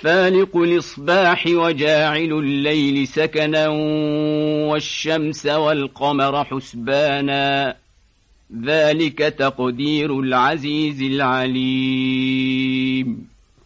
فالق الإصباح وجاعل الليل سكنا والشمس والقمر حسبانا. ذلك تقدير العزيز العليم.